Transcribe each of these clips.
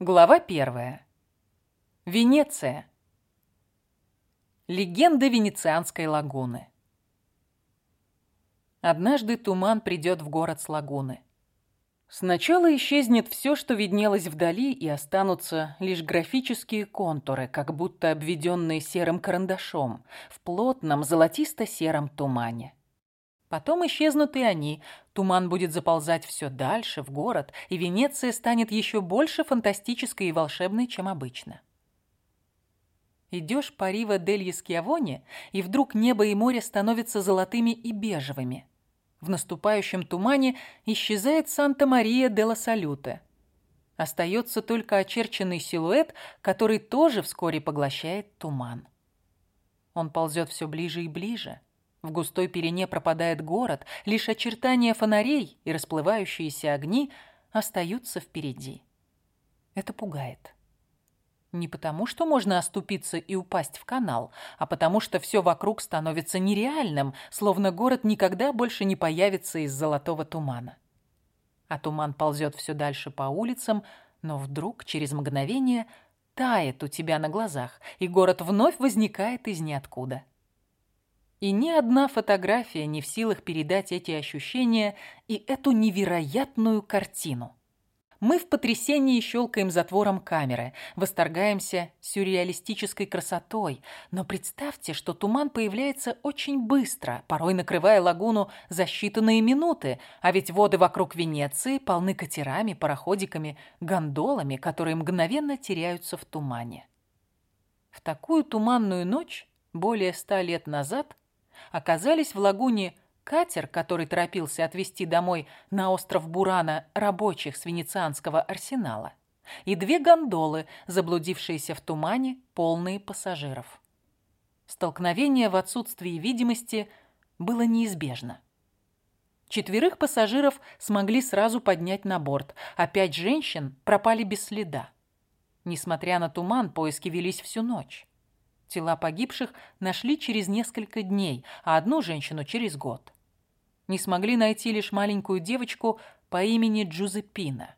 Глава первая. Венеция. Легенда Венецианской лагуны. Однажды туман придет в город с лагуны. Сначала исчезнет все, что виднелось вдали, и останутся лишь графические контуры, как будто обведенные серым карандашом, в плотном золотисто-сером тумане. Потом исчезнут и они. Туман будет заползать все дальше, в город, и Венеция станет еще больше фантастической и волшебной, чем обычно. Идешь по Рива дель Скиавоне, и вдруг небо и море становятся золотыми и бежевыми. В наступающем тумане исчезает Санта-Мария де ла Салюте. Остается только очерченный силуэт, который тоже вскоре поглощает туман. Он ползет все ближе и ближе – в густой перене пропадает город, лишь очертания фонарей и расплывающиеся огни остаются впереди. Это пугает. Не потому, что можно оступиться и упасть в канал, а потому что все вокруг становится нереальным, словно город никогда больше не появится из золотого тумана. А туман ползет все дальше по улицам, но вдруг, через мгновение, тает у тебя на глазах, и город вновь возникает из ниоткуда. И ни одна фотография не в силах передать эти ощущения и эту невероятную картину. Мы в потрясении щелкаем затвором камеры, восторгаемся сюрреалистической красотой, но представьте, что туман появляется очень быстро, порой накрывая лагуну за считанные минуты, а ведь воды вокруг Венеции полны катерами, пароходиками, гондолами, которые мгновенно теряются в тумане. В такую туманную ночь более ста лет назад оказались в лагуне катер, который торопился отвезти домой на остров Бурана рабочих с венецианского арсенала, и две гондолы, заблудившиеся в тумане, полные пассажиров. Столкновение в отсутствии видимости было неизбежно. Четверых пассажиров смогли сразу поднять на борт, а пять женщин пропали без следа. Несмотря на туман, поиски велись всю ночь. Тела погибших нашли через несколько дней, а одну женщину через год. Не смогли найти лишь маленькую девочку по имени Джузеппина.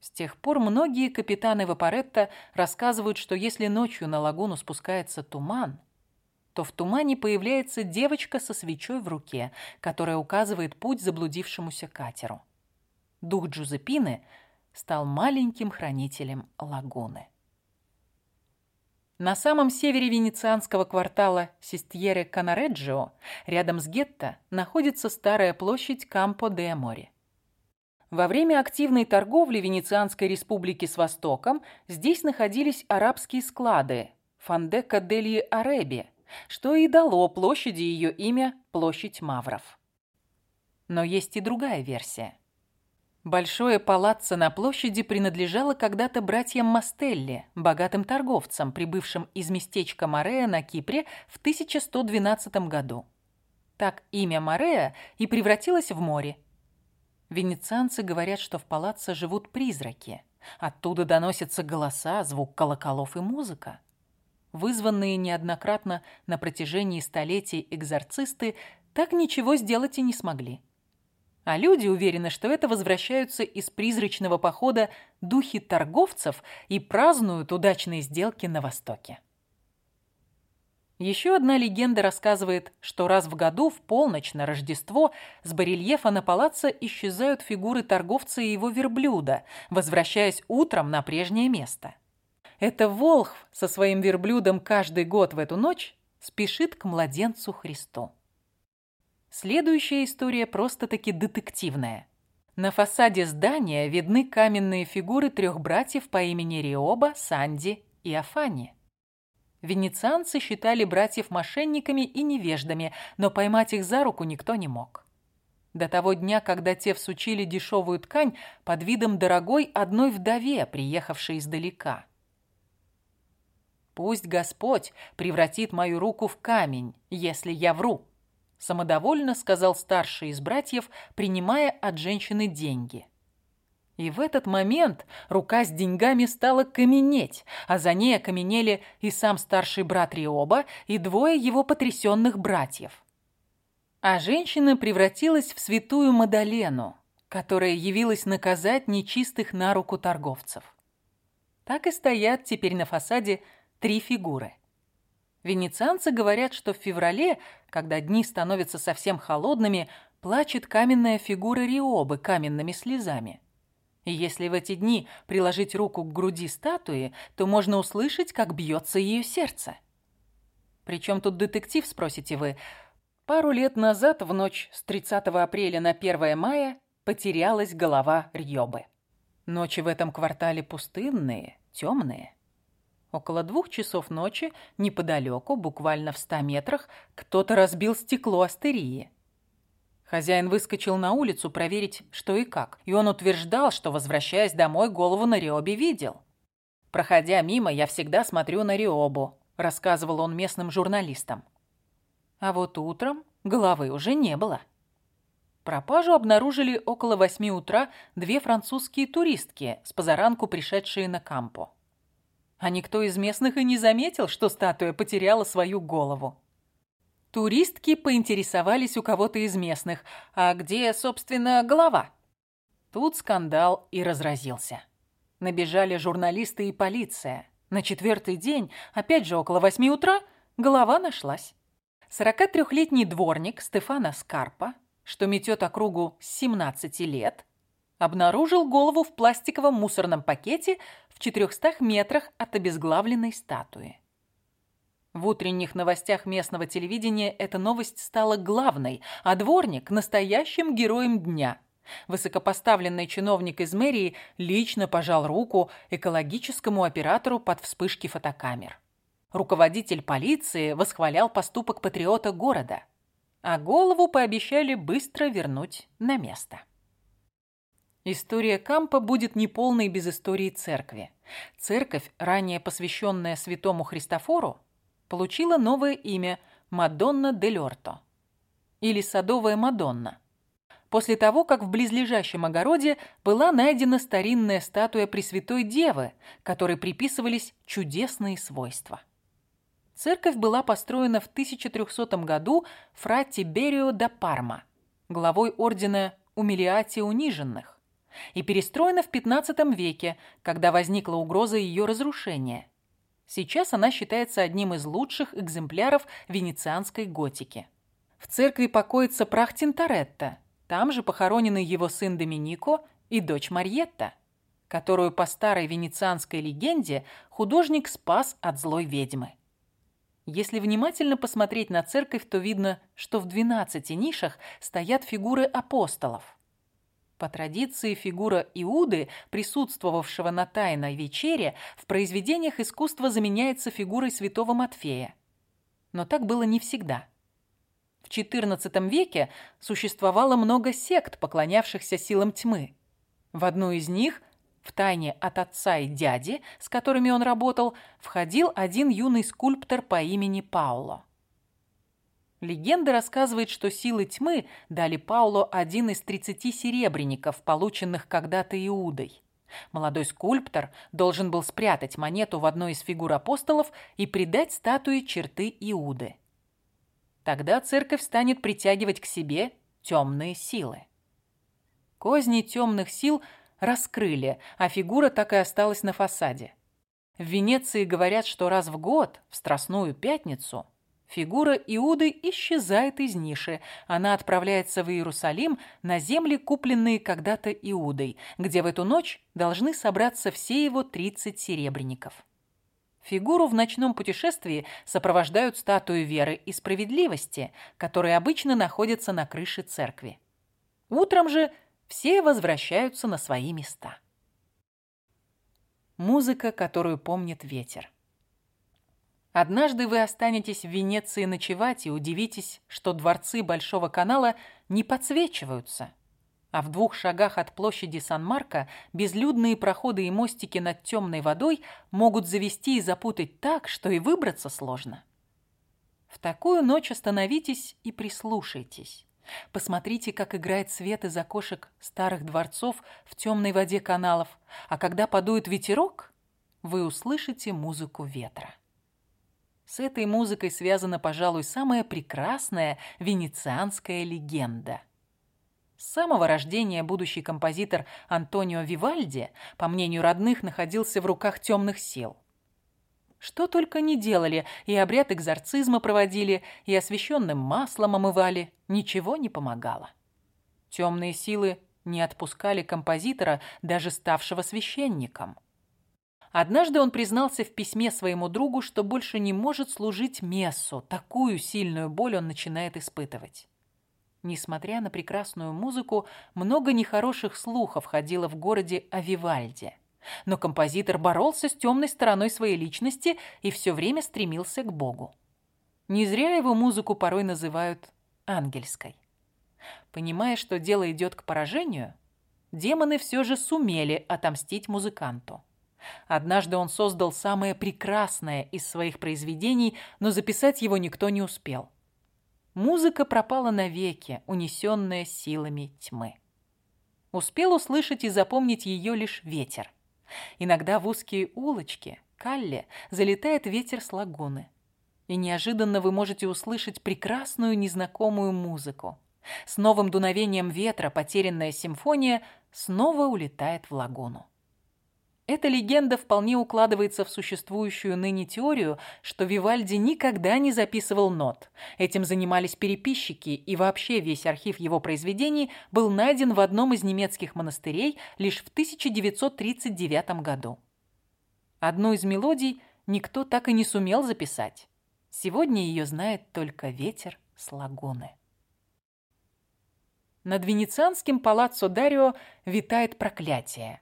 С тех пор многие капитаны Вапоретто рассказывают, что если ночью на лагуну спускается туман, то в тумане появляется девочка со свечой в руке, которая указывает путь заблудившемуся катеру. Дух Джузеппины стал маленьким хранителем лагуны. На самом севере венецианского квартала Систьере Канареджио, рядом с гетто, находится старая площадь Кампо де Аморе. Во время активной торговли Венецианской республики с Востоком здесь находились арабские склады Фандека дели Ареби, что и дало площади ее имя Площадь Мавров. Но есть и другая версия. Большое палаццо на площади принадлежало когда-то братьям Мастелли, богатым торговцам, прибывшим из местечка Морея на Кипре в 1112 году. Так имя Морея и превратилось в море. Венецианцы говорят, что в палаццо живут призраки. Оттуда доносятся голоса, звук колоколов и музыка. Вызванные неоднократно на протяжении столетий экзорцисты так ничего сделать и не смогли. А люди уверены, что это возвращаются из призрачного похода духи торговцев и празднуют удачные сделки на Востоке. Еще одна легенда рассказывает, что раз в году в полночь на Рождество с барельефа на палаццо исчезают фигуры торговца и его верблюда, возвращаясь утром на прежнее место. Это Волхв со своим верблюдом каждый год в эту ночь спешит к младенцу Христу. Следующая история просто-таки детективная. На фасаде здания видны каменные фигуры трех братьев по имени Риоба, Санди и Афани. Венецианцы считали братьев мошенниками и невеждами, но поймать их за руку никто не мог. До того дня, когда те всучили дешевую ткань под видом дорогой одной вдове, приехавшей издалека. «Пусть Господь превратит мою руку в камень, если я вру», самодовольно сказал старший из братьев, принимая от женщины деньги. И в этот момент рука с деньгами стала каменеть, а за ней окаменели и сам старший брат Риоба, и двое его потрясенных братьев. А женщина превратилась в святую Мадалену, которая явилась наказать нечистых на руку торговцев. так и стоят теперь на фасаде три фигуры. Венецианцы говорят, что в феврале, когда дни становятся совсем холодными, плачет каменная фигура Риобы каменными слезами. И если в эти дни приложить руку к груди статуи, то можно услышать, как бьется ее сердце. Причем тут детектив, спросите вы? Пару лет назад, в ночь с 30 апреля на 1 мая, потерялась голова Рьёбы. Ночи в этом квартале пустынные, темные. Около двух часов ночи, неподалеку, буквально в ста метрах, кто-то разбил стекло астерии. Хозяин выскочил на улицу проверить, что и как, и он утверждал, что, возвращаясь домой, голову на Риобе видел. «Проходя мимо, я всегда смотрю на Риобу», — рассказывал он местным журналистам. А вот утром головы уже не было. Пропажу обнаружили около восьми утра две французские туристки, с позаранку пришедшие на Кампо. А никто из местных и не заметил, что статуя потеряла свою голову. Туристки поинтересовались у кого-то из местных, а где, собственно, голова? Тут скандал и разразился. Набежали журналисты и полиция. На четвертый день, опять же около восьми утра, голова нашлась. 43-летний дворник Стефана Скарпа, что метет округу с 17 лет, обнаружил голову в пластиковом мусорном пакете в 400 метрах от обезглавленной статуи. В утренних новостях местного телевидения эта новость стала главной, а дворник – настоящим героем дня. Высокопоставленный чиновник из мэрии лично пожал руку экологическому оператору под вспышки фотокамер. Руководитель полиции восхвалял поступок патриота города, а голову пообещали быстро вернуть на место. История Кампа будет неполной без истории церкви. Церковь, ранее посвященная святому Христофору, получила новое имя Мадонна дель Орто или Садовая Мадонна. После того, как в близлежащем огороде была найдена старинная статуя Пресвятой Девы, которой приписывались чудесные свойства. Церковь была построена в 1300 году фра Тиберио да Парма, главой ордена Умилиати униженных, и перестроена в 15 веке, когда возникла угроза ее разрушения – Сейчас она считается одним из лучших экземпляров венецианской готики. В церкви покоится прах Тинторетто. Там же похоронены его сын Доминико и дочь Марьетта, которую по старой венецианской легенде художник спас от злой ведьмы. Если внимательно посмотреть на церковь, то видно, что в 12 нишах стоят фигуры апостолов. По традиции, фигура Иуды, присутствовавшего на Тайной вечере, в произведениях искусства заменяется фигурой святого Матфея. Но так было не всегда. В XIV веке существовало много сект, поклонявшихся силам тьмы. В одну из них, в тайне от отца и дяди, с которыми он работал, входил один юный скульптор по имени Пауло. Легенда рассказывает, что силы тьмы дали Пауло один из 30 серебряников, полученных когда-то Иудой. Молодой скульптор должен был спрятать монету в одной из фигур апостолов и придать статуе черты Иуды. Тогда церковь станет притягивать к себе темные силы. Козни темных сил раскрыли, а фигура так и осталась на фасаде. В Венеции говорят, что раз в год, в Страстную Пятницу, Фигура Иуды исчезает из ниши. Она отправляется в Иерусалим на земли, купленные когда-то Иудой, где в эту ночь должны собраться все его 30 серебряников. Фигуру в ночном путешествии сопровождают статуи веры и справедливости, которые обычно находятся на крыше церкви. Утром же все возвращаются на свои места. Музыка, которую помнит ветер. Однажды вы останетесь в Венеции ночевать и удивитесь, что дворцы Большого канала не подсвечиваются. А в двух шагах от площади Сан-Марко безлюдные проходы и мостики над темной водой могут завести и запутать так, что и выбраться сложно. В такую ночь остановитесь и прислушайтесь. Посмотрите, как играет свет из окошек старых дворцов в темной воде каналов, а когда подует ветерок, вы услышите музыку ветра. С этой музыкой связана, пожалуй, самая прекрасная венецианская легенда. С самого рождения будущий композитор Антонио Вивальди, по мнению родных, находился в руках темных сил. Что только не делали, и обряд экзорцизма проводили, и освященным маслом омывали, ничего не помогало. Темные силы не отпускали композитора, даже ставшего священником. Однажды он признался в письме своему другу, что больше не может служить мессу, такую сильную боль он начинает испытывать. Несмотря на прекрасную музыку, много нехороших слухов ходило в городе о Вивальде. Но композитор боролся с темной стороной своей личности и все время стремился к Богу. Не зря его музыку порой называют ангельской. Понимая, что дело идет к поражению, демоны все же сумели отомстить музыканту. Однажды он создал самое прекрасное из своих произведений, но записать его никто не успел. Музыка пропала навеки, унесенная силами тьмы. Успел услышать и запомнить ее лишь ветер. Иногда в узкие улочки, калле, залетает ветер с лагуны. И неожиданно вы можете услышать прекрасную незнакомую музыку. С новым дуновением ветра потерянная симфония снова улетает в лагуну. Эта легенда вполне укладывается в существующую ныне теорию, что Вивальди никогда не записывал нот. Этим занимались переписчики, и вообще весь архив его произведений был найден в одном из немецких монастырей лишь в 1939 году. Одну из мелодий никто так и не сумел записать. Сегодня ее знает только ветер с лагуны. Над венецианским палаццо Дарио витает проклятие.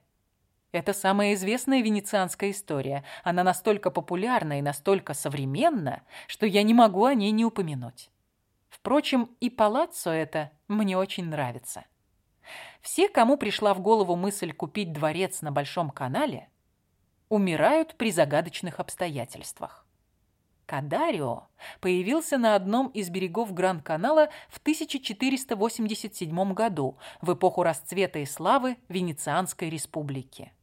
Это самая известная венецианская история. Она настолько популярна и настолько современна, что я не могу о ней не упомянуть. Впрочем, и палаццо это мне очень нравится. Все, кому пришла в голову мысль купить дворец на Большом канале, умирают при загадочных обстоятельствах. Кадарио появился на одном из берегов Гранд-канала в 1487 году, в эпоху расцвета и славы Венецианской республики.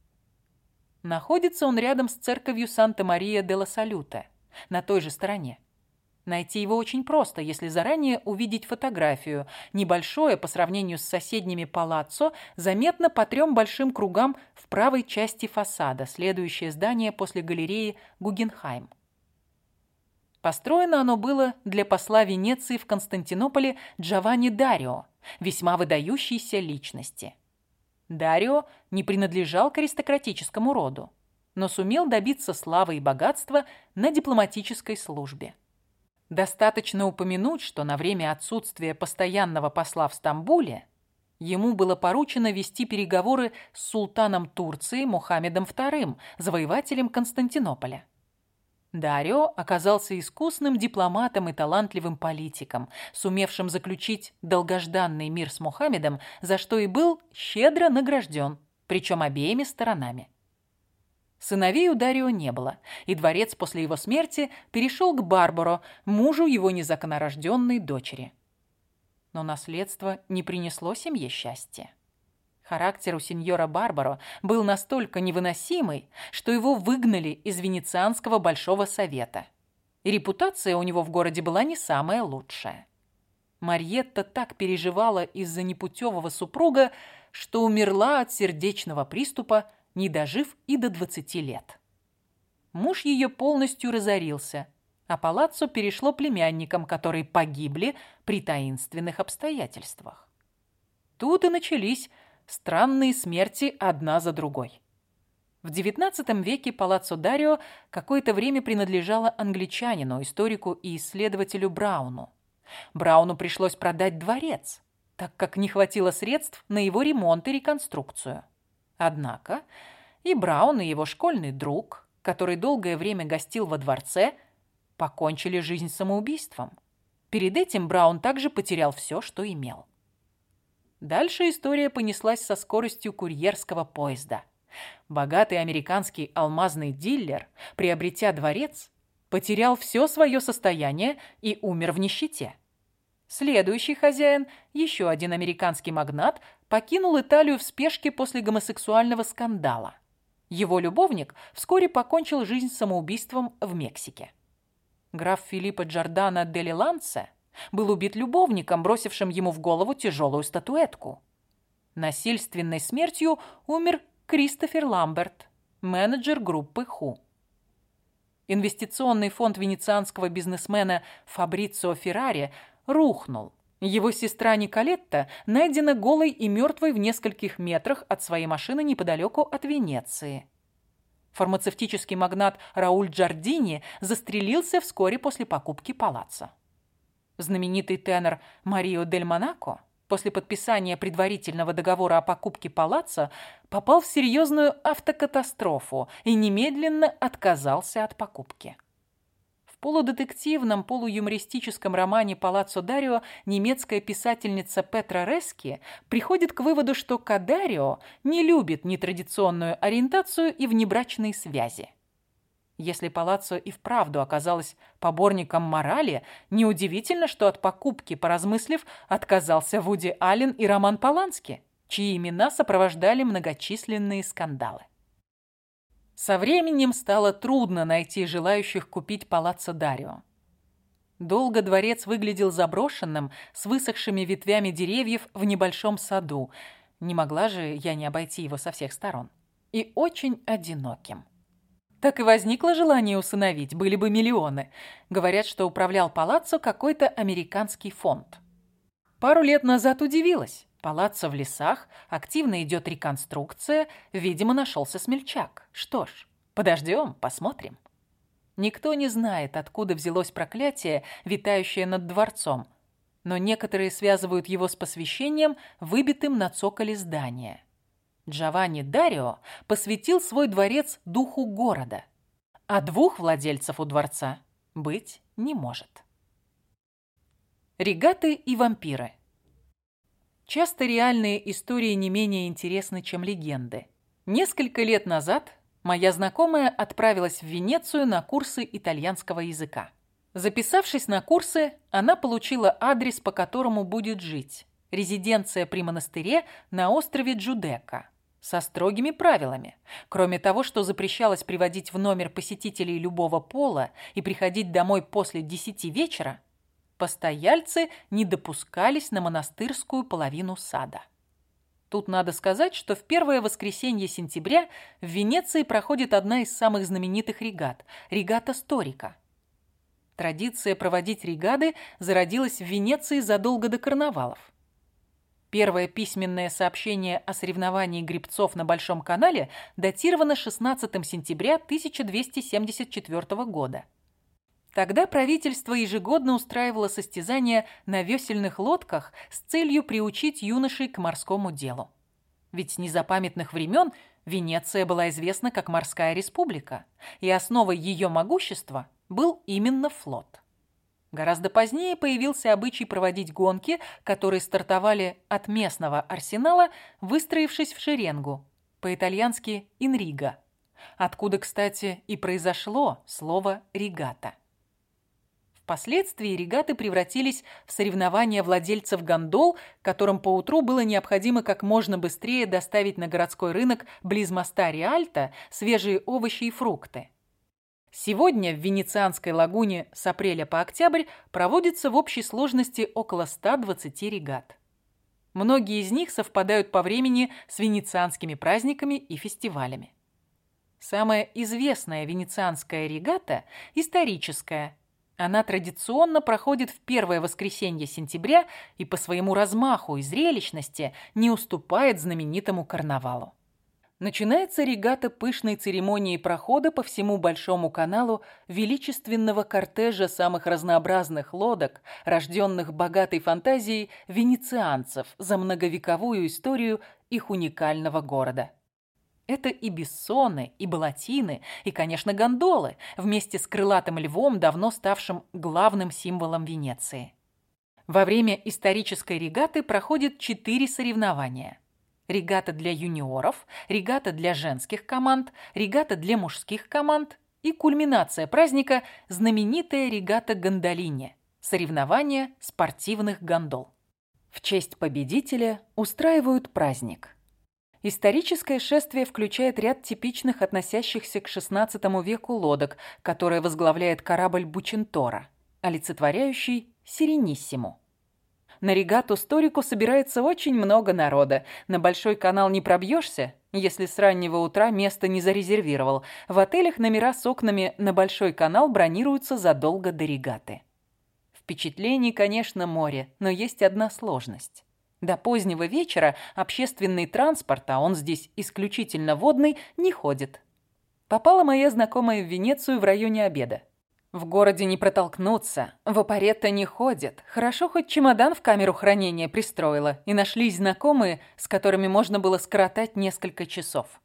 Находится он рядом с церковью Санта-Мария-де-ла-Салюта, на той же стороне. Найти его очень просто, если заранее увидеть фотографию. Небольшое, по сравнению с соседними палаццо, заметно по трем большим кругам в правой части фасада, следующее здание после галереи Гугенхайм. Построено оно было для посла Венеции в Константинополе Джованни Дарио, весьма выдающейся личности. Дарио не принадлежал к аристократическому роду, но сумел добиться славы и богатства на дипломатической службе. Достаточно упомянуть, что на время отсутствия постоянного посла в Стамбуле ему было поручено вести переговоры с султаном Турции Мухаммедом II, завоевателем Константинополя. Дарио оказался искусным дипломатом и талантливым политиком, сумевшим заключить долгожданный мир с Мухаммедом, за что и был щедро награжден, причем обеими сторонами. Сыновей у Дарио не было, и дворец после его смерти перешел к Барбаро, мужу его незаконорожденной дочери. Но наследство не принесло семье счастья. Характер у сеньора Барбаро был настолько невыносимый, что его выгнали из Венецианского Большого Совета. И репутация у него в городе была не самая лучшая. Марьетта так переживала из-за непутевого супруга, что умерла от сердечного приступа, не дожив и до 20 лет. Муж ее полностью разорился, а палаццо перешло племянникам, которые погибли при таинственных обстоятельствах. Тут и начались странные смерти одна за другой. В XIX веке Палаццо Дарио какое-то время принадлежало англичанину, историку и исследователю Брауну. Брауну пришлось продать дворец, так как не хватило средств на его ремонт и реконструкцию. Однако и Браун, и его школьный друг, который долгое время гостил во дворце, покончили жизнь самоубийством. Перед этим Браун также потерял все, что имел. Дальше история понеслась со скоростью курьерского поезда. Богатый американский алмазный диллер, приобретя дворец, потерял все свое состояние и умер в нищете. Следующий хозяин, еще один американский магнат, покинул Италию в спешке после гомосексуального скандала. Его любовник вскоре покончил жизнь самоубийством в Мексике. Граф Филиппо Джордано де Ланце – был убит любовником, бросившим ему в голову тяжелую статуэтку. Насильственной смертью умер Кристофер Ламберт, менеджер группы Ху. Инвестиционный фонд венецианского бизнесмена Фабрицио Феррари рухнул. Его сестра Николетта найдена голой и мертвой в нескольких метрах от своей машины неподалеку от Венеции. Фармацевтический магнат Рауль Джардини застрелился вскоре после покупки палаца. Знаменитый тенор Марио Дель Монако после подписания предварительного договора о покупке палаца попал в серьезную автокатастрофу и немедленно отказался от покупки. В полудетективном, полуюмористическом романе «Палаццо Дарио» немецкая писательница Петра Рески приходит к выводу, что Кадарио не любит нетрадиционную ориентацию и внебрачные связи. Если Палаццо и вправду оказалась поборником морали, неудивительно, что от покупки, поразмыслив, отказался Вуди Аллен и Роман Полански, чьи имена сопровождали многочисленные скандалы. Со временем стало трудно найти желающих купить Палаццо Дарио. Долго дворец выглядел заброшенным, с высохшими ветвями деревьев в небольшом саду. Не могла же я не обойти его со всех сторон. И очень одиноким. Так и возникло желание усыновить, были бы миллионы. Говорят, что управлял палаццо какой-то американский фонд. Пару лет назад удивилась. Палаццо в лесах, активно идет реконструкция, видимо, нашелся смельчак. Что ж, подождем, посмотрим. Никто не знает, откуда взялось проклятие, витающее над дворцом, но некоторые связывают его с посвящением, выбитым на цоколе здания. Джованни Дарио посвятил свой дворец духу города, а двух владельцев у дворца быть не может. Регаты и вампиры Часто реальные истории не менее интересны, чем легенды. Несколько лет назад моя знакомая отправилась в Венецию на курсы итальянского языка. Записавшись на курсы, она получила адрес, по которому будет жить. Резиденция при монастыре на острове Джудека со строгими правилами. Кроме того, что запрещалось приводить в номер посетителей любого пола и приходить домой после десяти вечера, постояльцы не допускались на монастырскую половину сада. Тут надо сказать, что в первое воскресенье сентября в Венеции проходит одна из самых знаменитых регат – регата Сторика. Традиция проводить регады зародилась в Венеции задолго до карнавалов. Первое письменное сообщение о соревновании гребцов на Большом канале датировано 16 сентября 1274 года. Тогда правительство ежегодно устраивало состязания на весельных лодках с целью приучить юношей к морскому делу. Ведь с незапамятных времен Венеция была известна как морская республика, и основой ее могущества был именно флот. Гораздо позднее появился обычай проводить гонки, которые стартовали от местного арсенала, выстроившись в шеренгу, по-итальянски «инрига», откуда, кстати, и произошло слово «регата». Впоследствии регаты превратились в соревнования владельцев гондол, которым поутру было необходимо как можно быстрее доставить на городской рынок близ моста Риальто свежие овощи и фрукты. Сегодня в Венецианской лагуне с апреля по октябрь проводится в общей сложности около 120 регат. Многие из них совпадают по времени с венецианскими праздниками и фестивалями. Самая известная венецианская регата – историческая. Она традиционно проходит в первое воскресенье сентября и по своему размаху и зрелищности не уступает знаменитому карнавалу. Начинается регата пышной церемонии прохода по всему Большому каналу величественного кортежа самых разнообразных лодок, рожденных богатой фантазией венецианцев за многовековую историю их уникального города. Это и бессоны, и балатины, и, конечно, гондолы, вместе с крылатым львом, давно ставшим главным символом Венеции. Во время исторической регаты проходит четыре соревнования – регата для юниоров, регата для женских команд, регата для мужских команд и кульминация праздника – знаменитая регата гондолине – соревнования спортивных гондол. В честь победителя устраивают праздник. Историческое шествие включает ряд типичных относящихся к XVI веку лодок, которые возглавляет корабль Бучентора, олицетворяющий Сирениссиму. На регату Сторику собирается очень много народа. На Большой канал не пробьешься, если с раннего утра место не зарезервировал. В отелях номера с окнами на Большой канал бронируются задолго до регаты. Впечатлений, конечно, море, но есть одна сложность. До позднего вечера общественный транспорт, а он здесь исключительно водный, не ходит. Попала моя знакомая в Венецию в районе обеда. В городе не протолкнуться, в апаретто не ходит. Хорошо, хоть чемодан в камеру хранения пристроила, и нашлись знакомые, с которыми можно было скоротать несколько часов.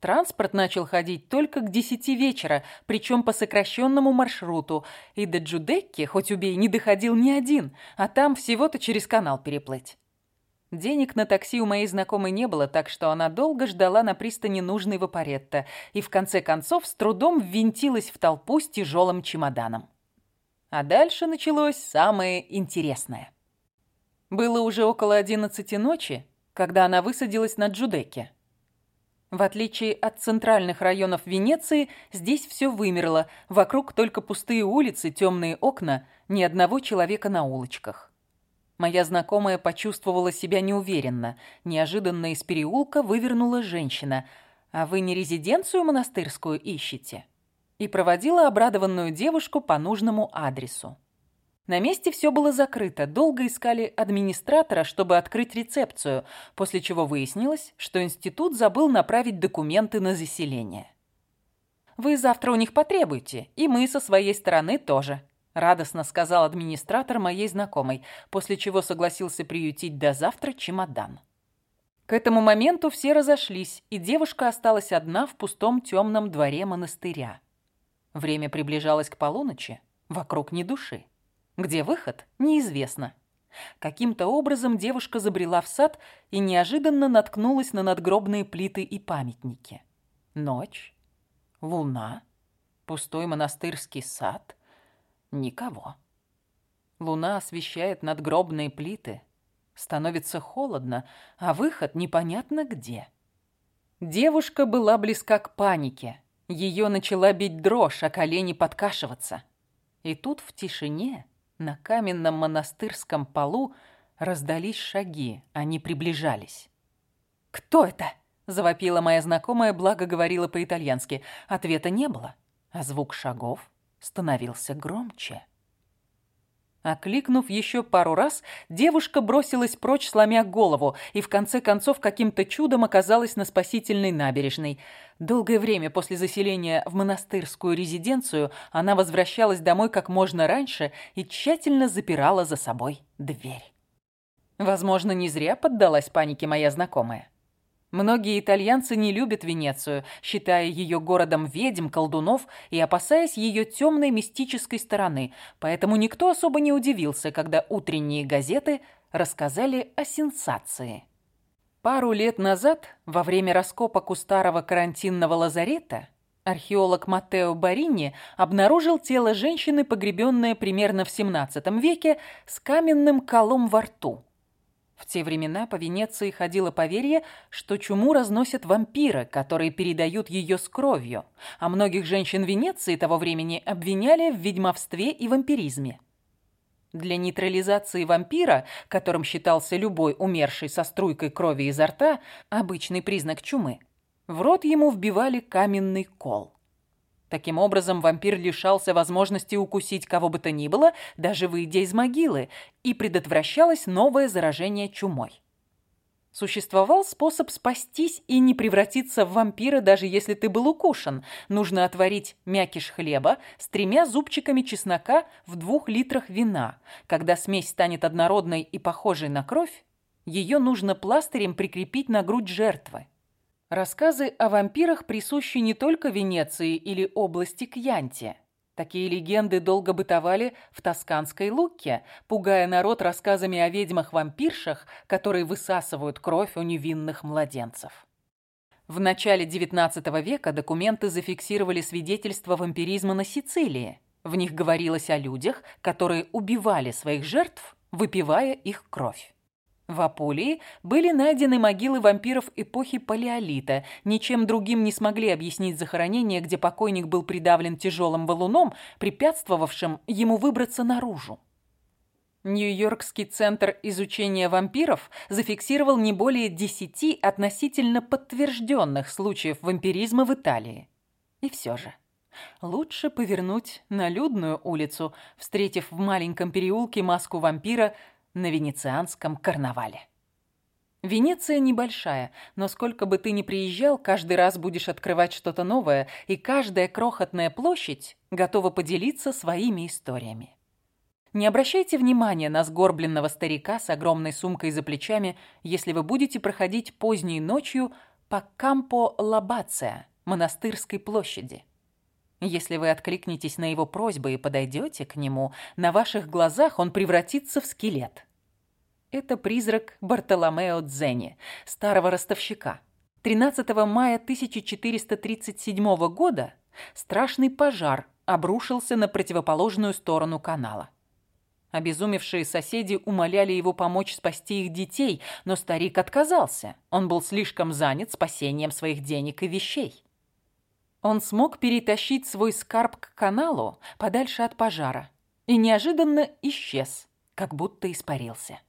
Транспорт начал ходить только к десяти вечера, причем по сокращенному маршруту, и до Джудекки, хоть убей, не доходил ни один, а там всего-то через канал переплыть. Денег на такси у моей знакомой не было, так что она долго ждала на пристани нужный вапоретто и в конце концов с трудом ввинтилась в толпу с тяжелым чемоданом. А дальше началось самое интересное. Было уже около одиннадцати ночи, когда она высадилась на Джудеке. В отличие от центральных районов Венеции, здесь все вымерло, вокруг только пустые улицы, темные окна, ни одного человека на улочках. Моя знакомая почувствовала себя неуверенно. Неожиданно из переулка вывернула женщина. «А вы не резиденцию монастырскую ищете?» И проводила обрадованную девушку по нужному адресу. На месте все было закрыто. Долго искали администратора, чтобы открыть рецепцию, после чего выяснилось, что институт забыл направить документы на заселение. «Вы завтра у них потребуйте, и мы со своей стороны тоже», радостно сказал администратор моей знакомой, после чего согласился приютить до завтра чемодан. К этому моменту все разошлись, и девушка осталась одна в пустом темном дворе монастыря. Время приближалось к полуночи, вокруг ни души. Где выход, неизвестно. Каким-то образом девушка забрела в сад и неожиданно наткнулась на надгробные плиты и памятники. Ночь, луна, пустой монастырский сад. Никого. Луна освещает надгробные плиты. Становится холодно, а выход непонятно где. Девушка была близка к панике. Ее начала бить дрожь, а колени подкашиваться. И тут в тишине, на каменном монастырском полу, раздались шаги, они приближались. «Кто это?» – завопила моя знакомая, благо говорила по-итальянски. Ответа не было, а звук шагов становился громче. Окликнув еще пару раз, девушка бросилась прочь, сломя голову, и в конце концов каким-то чудом оказалась на спасительной набережной. Долгое время после заселения в монастырскую резиденцию она возвращалась домой как можно раньше и тщательно запирала за собой дверь. Возможно, не зря поддалась панике моя знакомая. Многие итальянцы не любят Венецию, считая ее городом ведьм, колдунов и опасаясь ее темной мистической стороны, поэтому никто особо не удивился, когда утренние газеты рассказали о сенсации. Пару лет назад, во время раскопок у старого карантинного лазарета, археолог Маттео Барини обнаружил тело женщины, погребенное примерно в 17 веке, с каменным колом во рту – в те времена по Венеции ходило поверье, что чуму разносят вампиры, которые передают ее с кровью, а многих женщин Венеции того времени обвиняли в ведьмовстве и вампиризме. Для нейтрализации вампира, которым считался любой умерший со струйкой крови изо рта, обычный признак чумы, в рот ему вбивали каменный кол. Таким образом, вампир лишался возможности укусить кого бы то ни было, даже выйдя из могилы, и предотвращалось новое заражение чумой. Существовал способ спастись и не превратиться в вампира, даже если ты был укушен. Нужно отварить мякиш хлеба с тремя зубчиками чеснока в двух литрах вина. Когда смесь станет однородной и похожей на кровь, ее нужно пластырем прикрепить на грудь жертвы. Рассказы о вампирах присущи не только Венеции или области Кьянти. Такие легенды долго бытовали в тосканской Лукке, пугая народ рассказами о ведьмах-вампиршах, которые высасывают кровь у невинных младенцев. В начале XIX века документы зафиксировали свидетельства вампиризма на Сицилии. В них говорилось о людях, которые убивали своих жертв, выпивая их кровь. В Апулии были найдены могилы вампиров эпохи Палеолита. Ничем другим не смогли объяснить захоронение, где покойник был придавлен тяжелым валуном, препятствовавшим ему выбраться наружу. Нью-Йоркский центр изучения вампиров зафиксировал не более 10 относительно подтвержденных случаев вампиризма в Италии. И все же, лучше повернуть на людную улицу, встретив в маленьком переулке маску вампира на венецианском карнавале. Венеция небольшая, но сколько бы ты ни приезжал, каждый раз будешь открывать что-то новое, и каждая крохотная площадь готова поделиться своими историями. Не обращайте внимания на сгорбленного старика с огромной сумкой за плечами, если вы будете проходить поздней ночью по Кампо Лабация, монастырской площади. Если вы откликнетесь на его просьбы и подойдете к нему, на ваших глазах он превратится в скелет. Это призрак Бартоломео Дзени, старого ростовщика. 13 мая 1437 года страшный пожар обрушился на противоположную сторону канала. Обезумевшие соседи умоляли его помочь спасти их детей, но старик отказался. Он был слишком занят спасением своих денег и вещей. Он смог перетащить свой скарб к каналу подальше от пожара и неожиданно исчез, как будто испарился.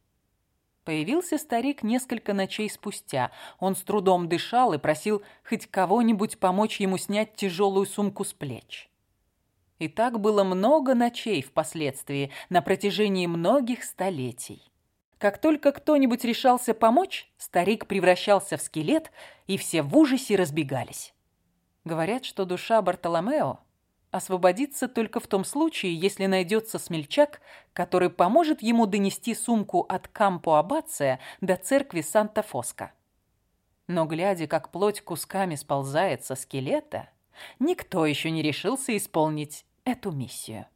Появился старик несколько ночей спустя. Он с трудом дышал и просил хоть кого-нибудь помочь ему снять тяжелую сумку с плеч. И так было много ночей впоследствии, на протяжении многих столетий. Как только кто-нибудь решался помочь, старик превращался в скелет, и все в ужасе разбегались. Говорят, что душа Бартоломео освободится только в том случае, если найдется смельчак, который поможет ему донести сумку от Кампо Абация до церкви Санта-Фоска. Но глядя, как плоть кусками сползает со скелета, никто еще не решился исполнить эту миссию.